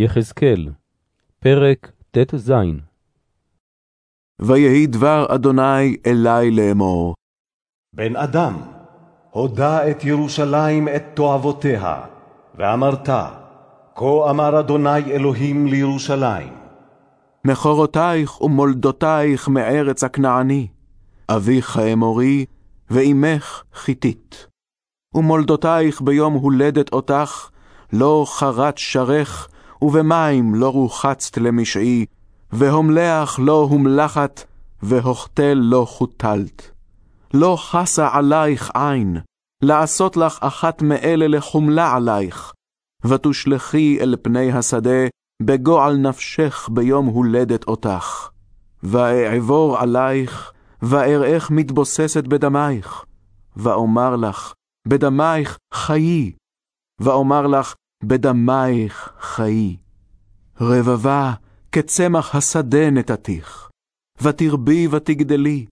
יחזקאל, פרק ט"ז ויהי דבר אדוני אלי לאמור. בן אדם, הודע את ירושלים את תועבותיה, ואמרת, כה אמר אדוני אלוהים לירושלים. מכורותייך ומולדותייך מארץ הכנעני, אביך אמורי, ואימך חיתית. ומולדותייך ביום הולדת אותך, לא חרת שרך, ובמים לא רוחצת למשעי, והומלח לא הומלחת, והוכתל לא חוטלת. לא חסה עלייך עין, לעשות לך אחת מאלה לחומלה עלייך, ותושלכי אל פני השדה, בגועל נפשך ביום הולדת אותך. ואעבור עלייך, ואראך מתבוססת בדמייך, ואומר לך, בדמייך חיי, ואומר לך, בדמייך חיי. רבבה כצמח השדה נתתיך, ותרבי ותגדלי,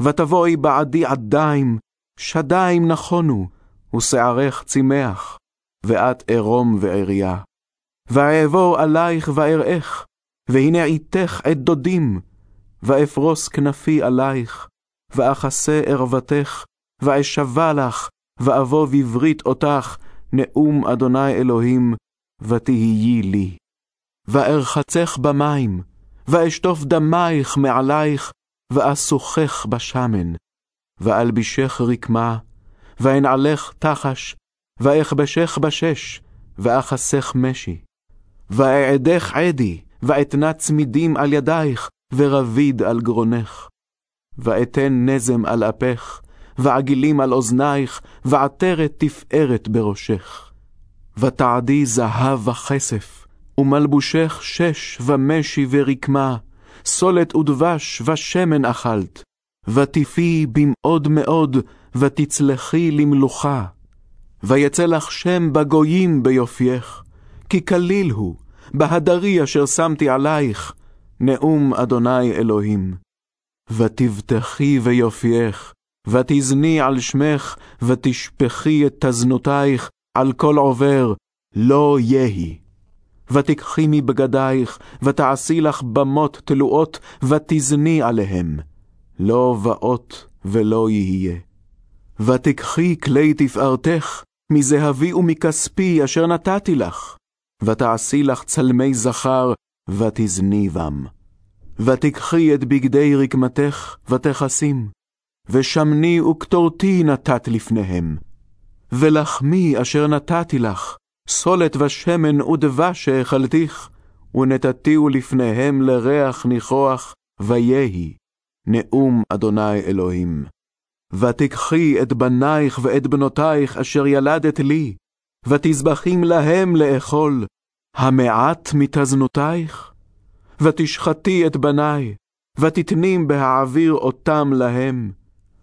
ותבואי בעדי עדיים, שדיים נכונו, ושערך צימח, ואת ערום ועריה. ואעבור עלייך ואראך, והנה עיתך עד דודים, ואפרוס כנפי עלייך, ואכסה ערוותך, ואשבה לך, ואבוא בברית אותך, נאום אדוני אלוהים, ותהיי לי. וארחצך במים, ואשטוף דמייך מעלייך, ואסוכך בשמן, ואלבישך רקמה, ואנעלך תחש, ואכבשך בשש, ואכסך משי. ואעדך עדי, ואתנה צמידים על ידייך, ורביד על גרונך. ואתן נזם על אפך, ועגילים על אוזנייך, ועטרת תפארת בראשך. ותעדי זהב וכסף, ומלבושך שש ומשי ורקמה, סולת ודבש ושמן אכלת, ותפי במאוד מאוד, ותצלחי למלוכה. ויצא לך שם בגויים ביופייך, כי כליל הוא, בהדרי אשר שמתי עלייך, נאום אדוני אלוהים. ותבטחי ויופייך, ותזני על שמך, ותשפכי את תזנותייך על כל עובר, לא יהי. ותיקחי מבגדייך, ותעשי לך במות תלואות, ותזני עליהם, לא באות ולא יהיה. ותיקחי כלי תפארתך, מזהבי ומכספי אשר נתתי לך, ותעשי לך צלמי זכר, ותזני בם. ותיקחי את בגדי רקמתך, ותכסים, ושמני וקטורתי נתת לפניהם. ולחמי אשר נתתי לך, סולת ושמן ודבש שהאכלתיך, ונתתיהו לפניהם לריח ניחוח, ויהי, נאום אדוני אלוהים. ותיקחי את בנייך ואת בנותייך אשר ילדת לי, ותזבחים להם לאכול, המעט מתזנותייך? ותשחטי את בניי, ותתנים בהעביר אותם להם,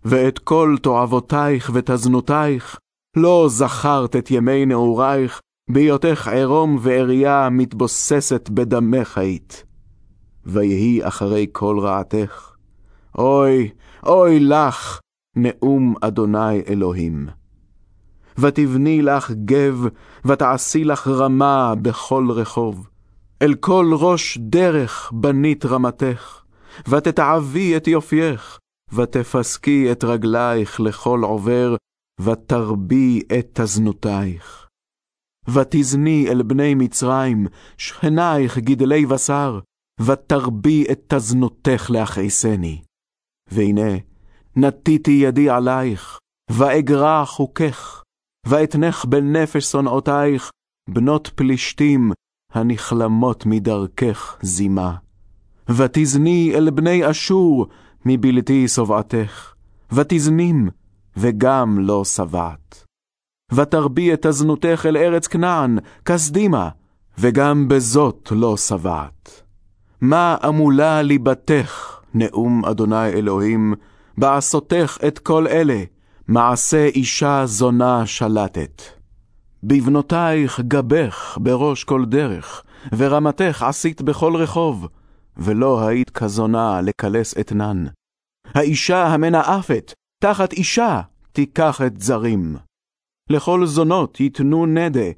ואת כל תועבותייך ותזנותייך, לא זכרת את ימי נעורייך, בהיותך ערום ועריה מתבוססת בדמך היית. ויהי אחרי כל רעתך, אוי, אוי לך, נאום אדוני אלוהים. ותבני לך גב, ותעשי לך רמה בכל רחוב. אל כל ראש דרך בנית רמתך, ותתעבי את יופייך, ותפסקי את רגלייך לכל עובר, ותרבי את תזנותייך. ותזני אל בני מצרים, שכנייך גידלי בשר, ותרבי את תזנותך להכעיסני. והנה, נטיתי ידי עלייך, ואגרע חוקך, ואתנך בנפש שונאותייך, בנות פלישתים, הנכלמות מדרכך זימה. ותזני אל בני אשור, מבלתי שובעתך, ותזנים, וגם לא שבעת. ותרבי את תזנותך אל ארץ כנען, כסדימה, וגם בזאת לא שבעת. מה עמולה ליבתך, נאום אדוני אלוהים, בעשותך את כל אלה, מעשה אישה זונה שלטת. בבנותייך גבך בראש כל דרך, ורמתך עשית בכל רחוב, ולא היית כזונה לקלס אתנן. האישה המנאפת, תחת אישה, תיקח את זרים. לכל זונות יתנו נדה,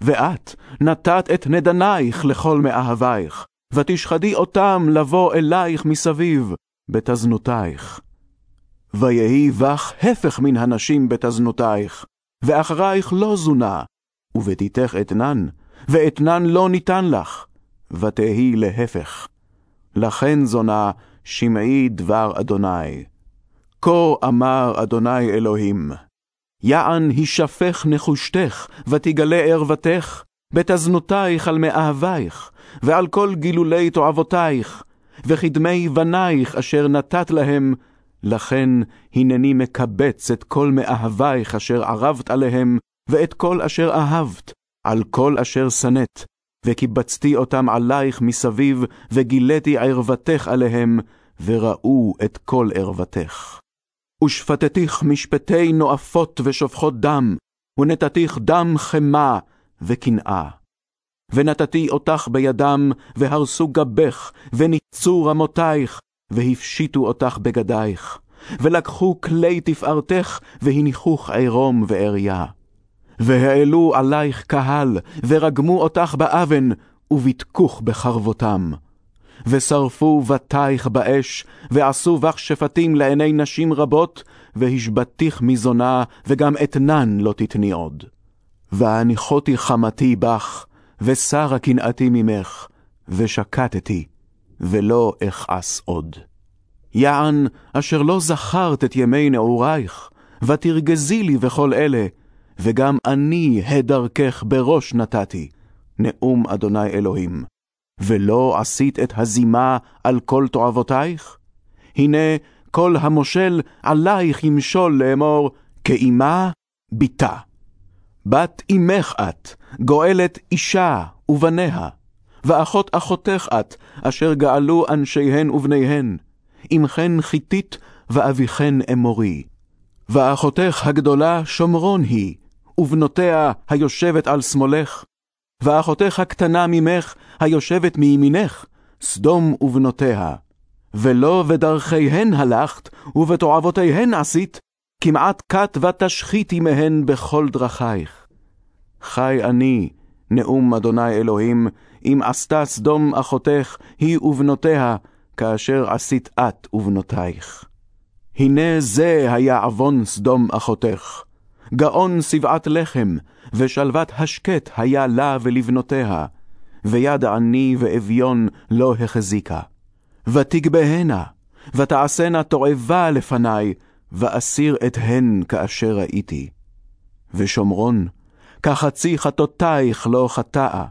ואת נתת את נדנייך לכל מאהבייך, ותשחדי אותם לבוא אלייך מסביב, בתזנותייך. ויהי בך הפך מן הנשים בתזנותייך, ואחרייך לא זונה, ובתיתך אתנן, ואתנן לא ניתן לך, ותהי להפך. לכן זונה, שמעי דבר אדוני. כה אמר אדוני אלוהים, יען הישפך נחושתך, ותגלה ערוותך, בתזנותייך על מאהבייך, ועל כל גילולי תועבותייך, וכדמי בנייך אשר נתת להם, לכן הנני מקבץ את כל מאהבייך אשר ערבת עליהם, ואת כל אשר אהבת, על כל אשר שנאת, וקיבצתי אותם עלייך מסביב, וגיליתי ערוותך עליהם, וראו את כל ערוותך. ושפטתיך משפטי נואפות ושופכות דם, ונתתיך דם חמה וקנאה. ונתתי אותך בידם, והרסו גבך, וניצו רמותייך, והפשיטו אותך בגדייך. ולקחו כלי תפארתך, והניחוך עירום ועריה. והעלו עלייך קהל, ורגמו אותך באבן, וביתקוך בחרבותם. ושרפו בתייך באש, ועשו בך שפטים לעיני נשים רבות, והשבתיך מזונה, וגם אתנן לא תתני עוד. והניחותי חמתי בך, ושרה קנאתי ממך, ושקטתי, ולא אכעס עוד. יען אשר לא זכרת את ימי נעורייך, ותרגזי לי בכל אלה, וגם אני הדרכך בראש נתתי, נאום אדוני אלוהים. ולא עשית את הזימה על כל תועבותייך? הנה כל המושל עלייך ימשול לאמור, כאימה בתה. בת אמך את, גואלת אישה ובניה, ואחות אחותך את, אשר גאלו אנשיהן ובניהן, עמכן חיתית ואביכן אמורי. ואחותך הגדולה שומרון היא, ובנותיה היושבת על שמאלך, ואחותך הקטנה ממך, היושבת מימינך, סדום ובנותיה. ולא בדרכיהן הלכת, ובתועבותיהן עשית, כמעט כת ותשחיתי מהן בכל דרכייך. חי אני, נאום אדוני אלוהים, אם עשתה סדום אחותך, היא ובנותיה, כאשר עשית את ובנותייך. הנה זה היה עוון סדום אחותך. גאון שבעת לחם, ושלוות השקט היה לה ולבנותיה, ויד עני ואביון לא החזיקה. ותגבהנה, ותעשנה תועבה לפני, ואסיר את הן כאשר ראיתי. ושומרון, כחצי חטאותייך לא חטאה,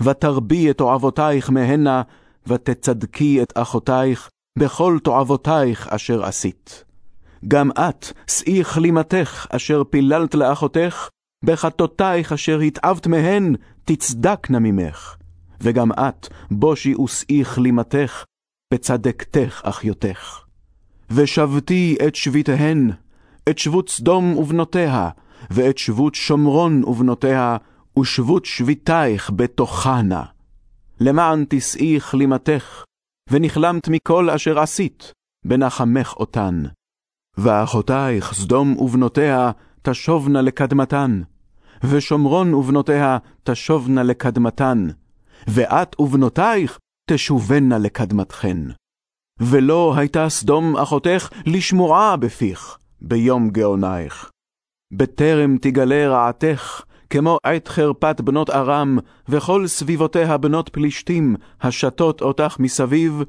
ותרבי את תועבותייך מהנה, ותצדקי את אחותייך בכל תועבותייך אשר עשית. גם את, שאי כלימתך אשר פיללת לאחותך, בחטאותייך אשר התאבת מהן, תצדקנה ממך. וגם את, בושי ושאי כלימתך, בצדקתך אחיותך. ושבתי את שבתיהן, את שבות סדום ובנותיה, ואת שבות שומרון ובנותיה, ושבות שבתייך בתוכנה. למען תשאי כלימתך, ונכלמת מכל אשר עשית, בנחמך אותן. ואחותייך סדום ובנותיה תשובנה לקדמתן, ושומרון ובנותיה תשובנה לקדמתן, ואת ובנותייך תשובנה לקדמתכן. ולא הייתה סדום אחותך לשמועה בפיך ביום גאונייך. בטרם תגלה רעתך, כמו עת חרפת בנות ארם, וכל סביבותיה בנות פלישתים, השתות אותך מסביב,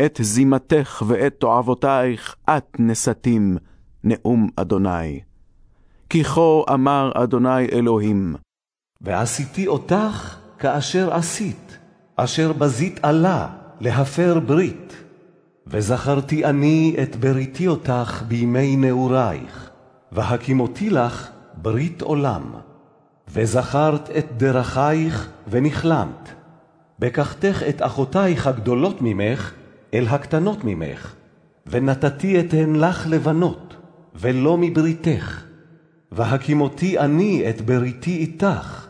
את זימתך ואת תועבותייך את נשאתים, נאום אדוני. כי כה אמר אדוני אלוהים, ועשיתי אותך כאשר עשית, אשר בזית עלה להפר ברית. וזכרתי אני את בריתי אותך בימי נעורייך, והקימותי לך ברית עולם. וזכרת את דרכייך ונכלמת. בקחתך את אחותייך הגדולות ממך, אל הקטנות ממך, ונתתי אתן לך לבנות, ולא מבריתך. והקימותי אני את בריתי איתך,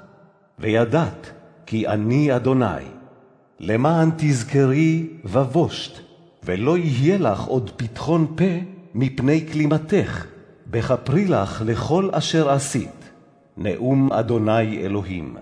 וידעת כי אני אדוני. למען תזכרי ובושת, ולא יהיה לך עוד פתחון פה מפני כלימתך, בכפרי לך לכל אשר עשית. נאום אדוני אלוהים.